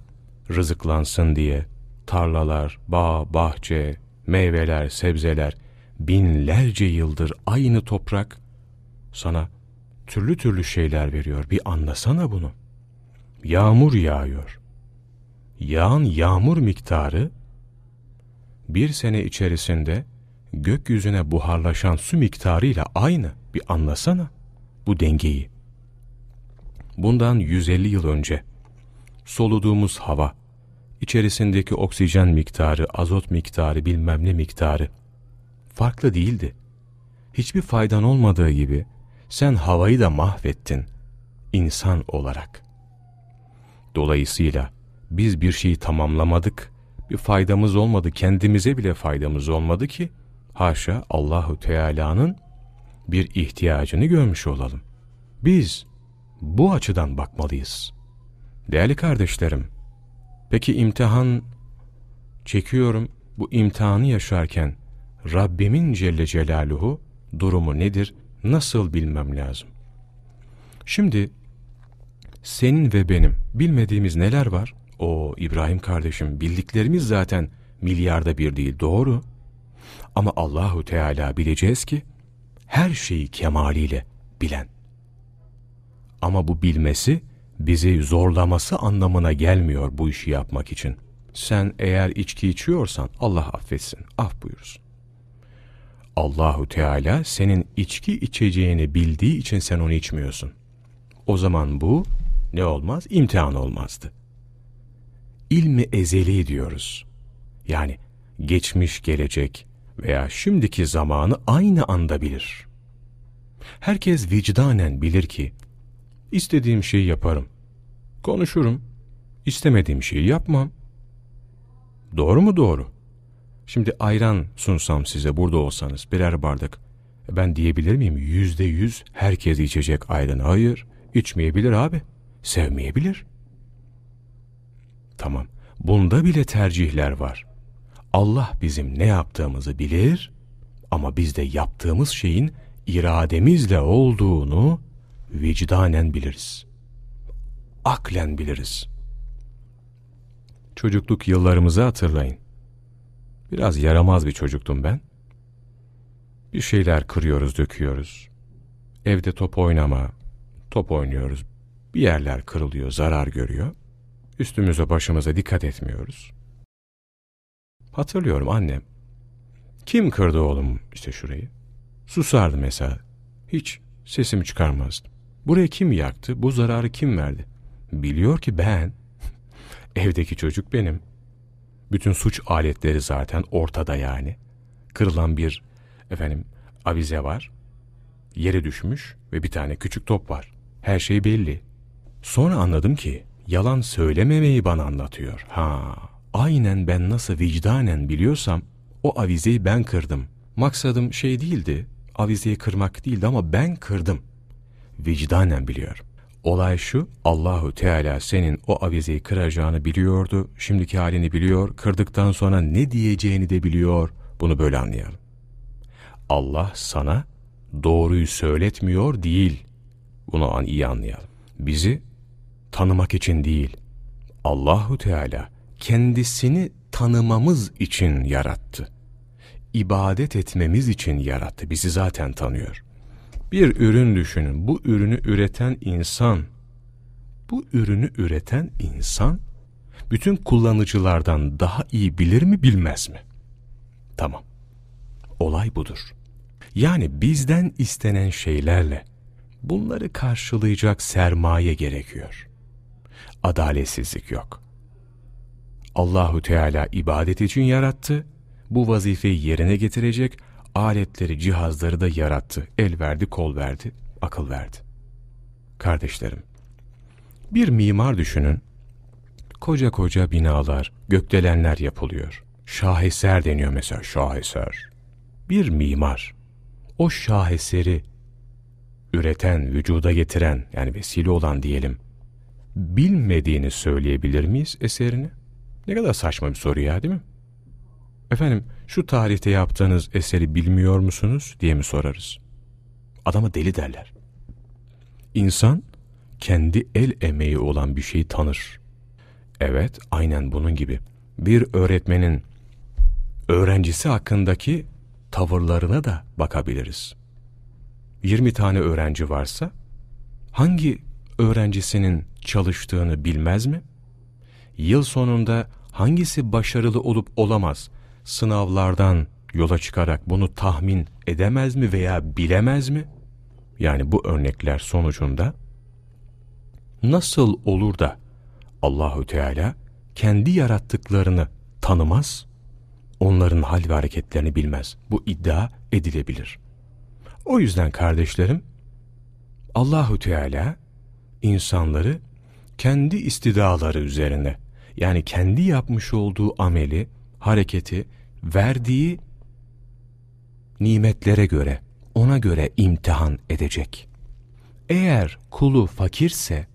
rızıklansın diye tarlalar, bağ, bahçe, meyveler, sebzeler, binlerce yıldır aynı toprak sana türlü türlü şeyler veriyor. Bir anlasana bunu. Yağmur yağıyor yağan yağmur miktarı bir sene içerisinde gökyüzüne buharlaşan su miktarıyla aynı. Bir anlasana bu dengeyi. Bundan 150 yıl önce soluduğumuz hava, içerisindeki oksijen miktarı, azot miktarı, bilmem ne miktarı farklı değildi. Hiçbir faydan olmadığı gibi sen havayı da mahvettin insan olarak. Dolayısıyla biz bir şeyi tamamlamadık, bir faydamız olmadı, kendimize bile faydamız olmadı ki, haşa Allahu Teala'nın bir ihtiyacını görmüş olalım. Biz bu açıdan bakmalıyız. Değerli kardeşlerim, peki imtihan çekiyorum, bu imtihanı yaşarken Rabbimin Celle Celaluhu durumu nedir, nasıl bilmem lazım? Şimdi senin ve benim bilmediğimiz neler var? O İbrahim kardeşim bildiklerimiz zaten milyarda bir değil doğru. Ama Allahu Teala bileceğiz ki her şeyi kemaliyle bilen. Ama bu bilmesi bizi zorlaması anlamına gelmiyor bu işi yapmak için. Sen eğer içki içiyorsan Allah affetsin, af buyursun. Allahu Teala senin içki içeceğini bildiği için sen onu içmiyorsun. O zaman bu ne olmaz? İmtihan olmazdı ilmi ezeli diyoruz. Yani geçmiş gelecek veya şimdiki zamanı aynı anda bilir. Herkes vicdanen bilir ki, istediğim şeyi yaparım, konuşurum, istemediğim şeyi yapmam. Doğru mu doğru? Şimdi ayran sunsam size burada olsanız birer bardak. E ben diyebilir miyim yüzde yüz herkes içecek ayran? Hayır. içmeyebilir abi. Sevmeyebilir. Tamam. Bunda bile tercihler var. Allah bizim ne yaptığımızı bilir ama biz de yaptığımız şeyin irademizle olduğunu vicdanen biliriz. Aklen biliriz. Çocukluk yıllarımızı hatırlayın. Biraz yaramaz bir çocuktum ben. Bir şeyler kırıyoruz, döküyoruz. Evde top oynama, top oynuyoruz. Bir yerler kırılıyor, zarar görüyor. Üstümüze başımıza dikkat etmiyoruz. Hatırlıyorum annem. Kim kırdı oğlum işte şurayı? Susardı mesela. Hiç sesimi çıkarmazdım. Burayı kim yaktı? Bu zararı kim verdi? Biliyor ki ben. *laughs* Evdeki çocuk benim. Bütün suç aletleri zaten ortada yani. Kırılan bir efendim avize var. Yere düşmüş ve bir tane küçük top var. Her şey belli. Sonra anladım ki yalan söylememeyi bana anlatıyor. Ha, aynen ben nasıl vicdanen biliyorsam o avizeyi ben kırdım. Maksadım şey değildi, avizeyi kırmak değildi ama ben kırdım. Vicdanen biliyorum. Olay şu, Allahu Teala senin o avizeyi kıracağını biliyordu, şimdiki halini biliyor, kırdıktan sonra ne diyeceğini de biliyor. Bunu böyle anlayalım. Allah sana doğruyu söyletmiyor değil. Bunu iyi anlayalım. Bizi tanımak için değil, Allahu Teala kendisini tanımamız için yarattı. İbadet etmemiz için yarattı. Bizi zaten tanıyor. Bir ürün düşünün. Bu ürünü üreten insan, bu ürünü üreten insan bütün kullanıcılardan daha iyi bilir mi bilmez mi? Tamam. Olay budur. Yani bizden istenen şeylerle bunları karşılayacak sermaye gerekiyor. Adaletsizlik yok. Allahu Teala ibadet için yarattı. Bu vazifeyi yerine getirecek aletleri, cihazları da yarattı. El verdi, kol verdi, akıl verdi. Kardeşlerim, bir mimar düşünün. Koca koca binalar, gökdelenler yapılıyor. Şaheser deniyor mesela, şaheser. Bir mimar, o şaheseri üreten, vücuda getiren, yani vesile olan diyelim, bilmediğini söyleyebilir miyiz eserini? Ne kadar saçma bir soru ya değil mi? Efendim şu tarihte yaptığınız eseri bilmiyor musunuz diye mi sorarız? Adama deli derler. İnsan kendi el emeği olan bir şeyi tanır. Evet aynen bunun gibi. Bir öğretmenin öğrencisi hakkındaki tavırlarına da bakabiliriz. 20 tane öğrenci varsa hangi öğrencisinin çalıştığını bilmez mi? Yıl sonunda hangisi başarılı olup olamaz sınavlardan yola çıkarak bunu tahmin edemez mi veya bilemez mi? Yani bu örnekler sonucunda nasıl olur da Allahü Teala kendi yarattıklarını tanımaz, onların hal ve hareketlerini bilmez. Bu iddia edilebilir. O yüzden kardeşlerim, Allahü Teala insanları kendi istidaları üzerine yani kendi yapmış olduğu ameli, hareketi, verdiği nimetlere göre, ona göre imtihan edecek. Eğer kulu fakirse,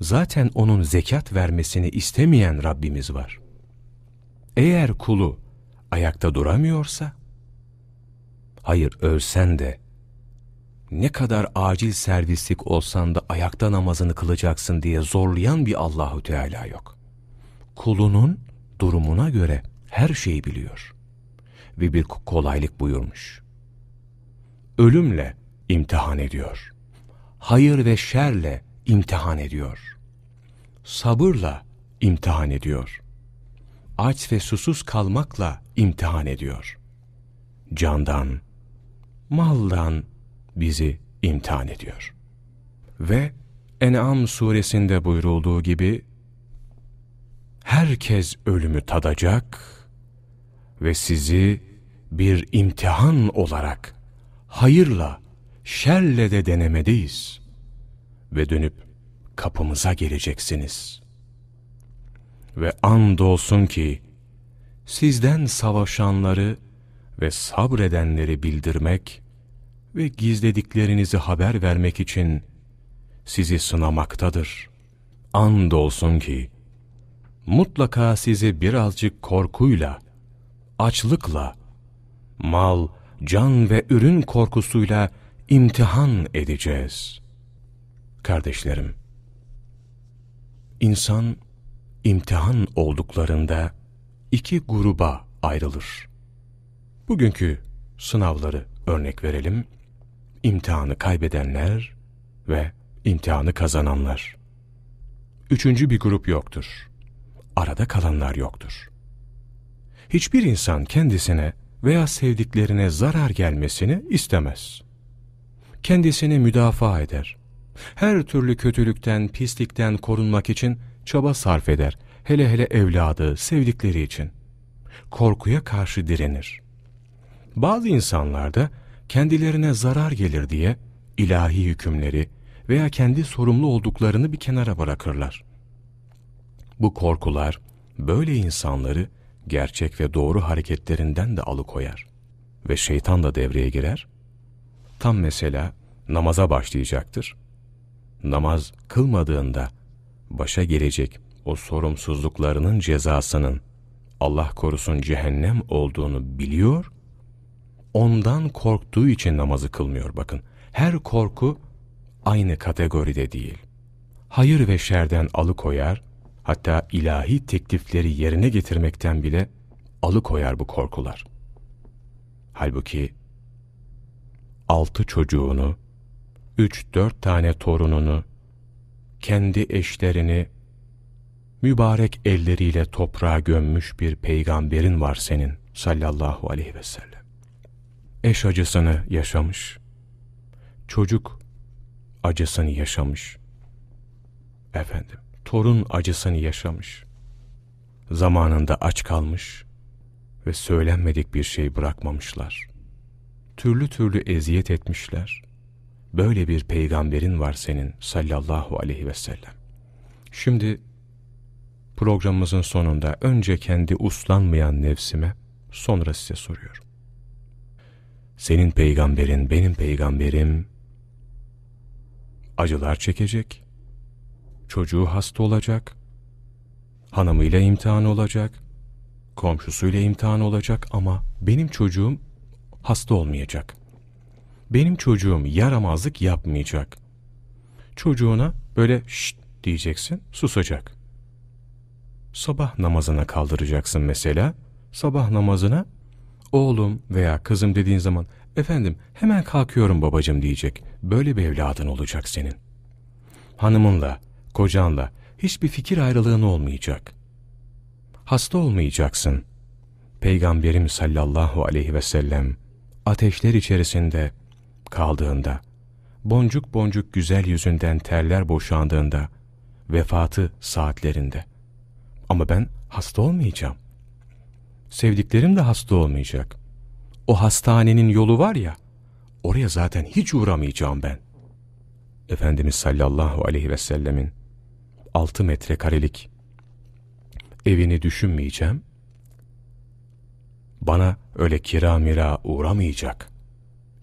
zaten onun zekat vermesini istemeyen Rabbimiz var. Eğer kulu ayakta duramıyorsa, hayır ölsen de, ne kadar acil servislik olsan da ayakta namazını kılacaksın diye zorlayan bir Allahu Teala yok. Kulunun durumuna göre her şeyi biliyor ve bir kolaylık buyurmuş. Ölümle imtihan ediyor. Hayır ve şerle imtihan ediyor. Sabırla imtihan ediyor. Aç ve susuz kalmakla imtihan ediyor. Candan, maldan bizi imtihan ediyor. Ve En'am suresinde buyurulduğu gibi herkes ölümü tadacak ve sizi bir imtihan olarak hayırla, şerle de denemedeyiz ve dönüp kapımıza geleceksiniz. Ve andolsun ki sizden savaşanları ve sabredenleri bildirmek ve gizlediklerinizi haber vermek için sizi sınamaktadır. Andolsun ki, mutlaka sizi birazcık korkuyla, açlıkla, mal, can ve ürün korkusuyla imtihan edeceğiz. Kardeşlerim, insan imtihan olduklarında iki gruba ayrılır. Bugünkü sınavları örnek verelim. İmtihanı kaybedenler ve imtihanı kazananlar. Üçüncü bir grup yoktur. Arada kalanlar yoktur. Hiçbir insan kendisine veya sevdiklerine zarar gelmesini istemez. Kendisini müdafaa eder. Her türlü kötülükten, pislikten korunmak için çaba sarf eder. Hele hele evladı, sevdikleri için. Korkuya karşı direnir. Bazı insanlar da kendilerine zarar gelir diye ilahi hükümleri veya kendi sorumlu olduklarını bir kenara bırakırlar. Bu korkular böyle insanları gerçek ve doğru hareketlerinden de alıkoyar. Ve şeytan da devreye girer. Tam mesela namaza başlayacaktır. Namaz kılmadığında başa gelecek o sorumsuzluklarının cezasının Allah korusun cehennem olduğunu biliyor, ondan korktuğu için namazı kılmıyor bakın. Her korku aynı kategoride değil. Hayır ve şerden alıkoyar, hatta ilahi teklifleri yerine getirmekten bile alıkoyar bu korkular. Halbuki altı çocuğunu, üç dört tane torununu, kendi eşlerini mübarek elleriyle toprağa gömmüş bir peygamberin var senin sallallahu aleyhi ve sellem. Eş acısını yaşamış, çocuk acısını yaşamış. Efendim, torun acısını yaşamış. Zamanında aç kalmış ve söylenmedik bir şey bırakmamışlar. Türlü türlü eziyet etmişler. Böyle bir peygamberin var senin sallallahu aleyhi ve sellem. Şimdi programımızın sonunda önce kendi uslanmayan nefsime sonra size soruyorum. Senin peygamberin, benim peygamberim acılar çekecek, çocuğu hasta olacak, hanımıyla imtihan olacak, komşusuyla imtihan olacak ama benim çocuğum hasta olmayacak. Benim çocuğum yaramazlık yapmayacak. Çocuğuna böyle şşt diyeceksin, susacak. Sabah namazına kaldıracaksın mesela. Sabah namazına oğlum veya kızım dediğin zaman efendim hemen kalkıyorum babacım diyecek. Böyle bir evladın olacak senin. Hanımınla, kocanla hiçbir fikir ayrılığın olmayacak. Hasta olmayacaksın. Peygamberim sallallahu aleyhi ve sellem ateşler içerisinde kaldığında, boncuk boncuk güzel yüzünden terler boşandığında, vefatı saatlerinde. Ama ben hasta olmayacağım. Sevdiklerim de hasta olmayacak. O hastanenin yolu var ya, oraya zaten hiç uğramayacağım ben. Efendimiz sallallahu aleyhi ve sellemin altı metrekarelik evini düşünmeyeceğim. Bana öyle kira mira uğramayacak.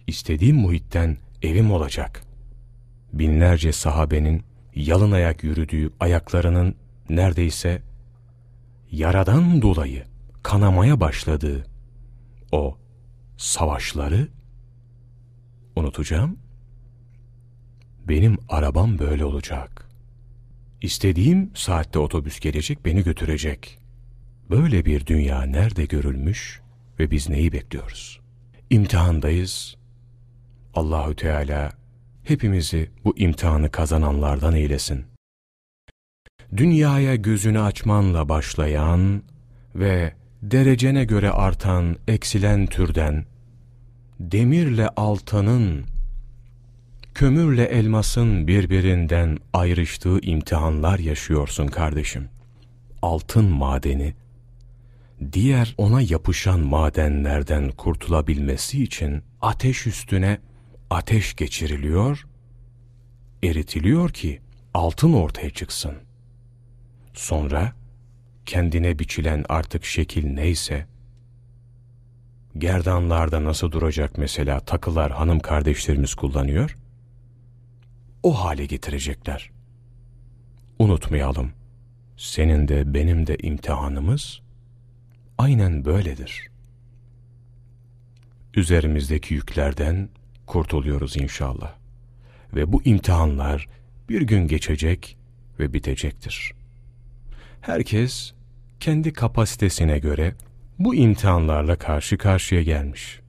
İstediğim muhitten evim olacak. Binlerce sahabenin yalın ayak yürüdüğü ayaklarının neredeyse yaradan dolayı kanamaya başladığı o savaşları unutacağım. Benim arabam böyle olacak. İstediğim saatte otobüs gelecek, beni götürecek. Böyle bir dünya nerede görülmüş ve biz neyi bekliyoruz? İmtihandayız. Allahü Teala hepimizi bu imtihanı kazananlardan eylesin. Dünyaya gözünü açmanla başlayan ve derecene göre artan, eksilen türden, demirle altının, kömürle elmasın birbirinden ayrıştığı imtihanlar yaşıyorsun kardeşim. Altın madeni, diğer ona yapışan madenlerden kurtulabilmesi için ateş üstüne ateş geçiriliyor, eritiliyor ki altın ortaya çıksın. Sonra kendine biçilen artık şekil neyse, gerdanlarda nasıl duracak mesela takılar hanım kardeşlerimiz kullanıyor, o hale getirecekler. Unutmayalım, senin de benim de imtihanımız aynen böyledir. Üzerimizdeki yüklerden kurtuluyoruz inşallah. Ve bu imtihanlar bir gün geçecek ve bitecektir. Herkes kendi kapasitesine göre bu imtihanlarla karşı karşıya gelmiş.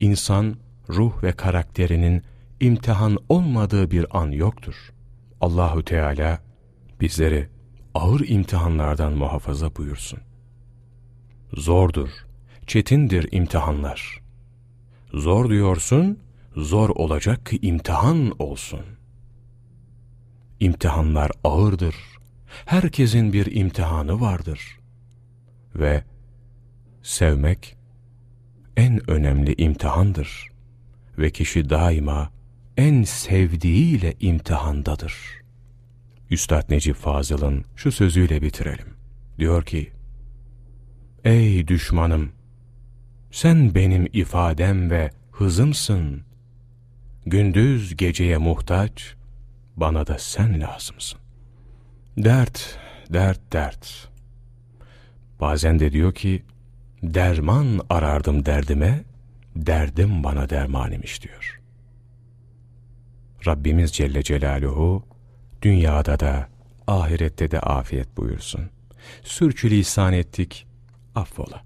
İnsan ruh ve karakterinin imtihan olmadığı bir an yoktur. Allahü Teala bizleri ağır imtihanlardan muhafaza buyursun. Zordur, çetindir imtihanlar. Zor diyorsun, zor olacak ki imtihan olsun. İmtihanlar ağırdır. Herkesin bir imtihanı vardır. Ve sevmek en önemli imtihandır. Ve kişi daima en sevdiğiyle imtihandadır. Üstad Necip Fazıl'ın şu sözüyle bitirelim. Diyor ki, Ey düşmanım! Sen benim ifadem ve hızımsın. Gündüz geceye muhtaç, bana da sen lazımsın. Dert, dert, dert. Bazen de diyor ki, derman arardım derdime, derdim bana derman imiş diyor. Rabbimiz Celle Celaluhu, dünyada da, ahirette de afiyet buyursun. Sürçülisan ettik, affola.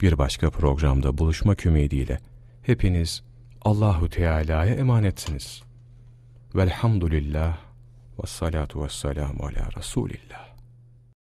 Bir başka programda buluşmak ümidiyle hepiniz Allahu Teala'ya emanetsiniz. Velhamdülillah ve salatu ve selamu ala Resulillah.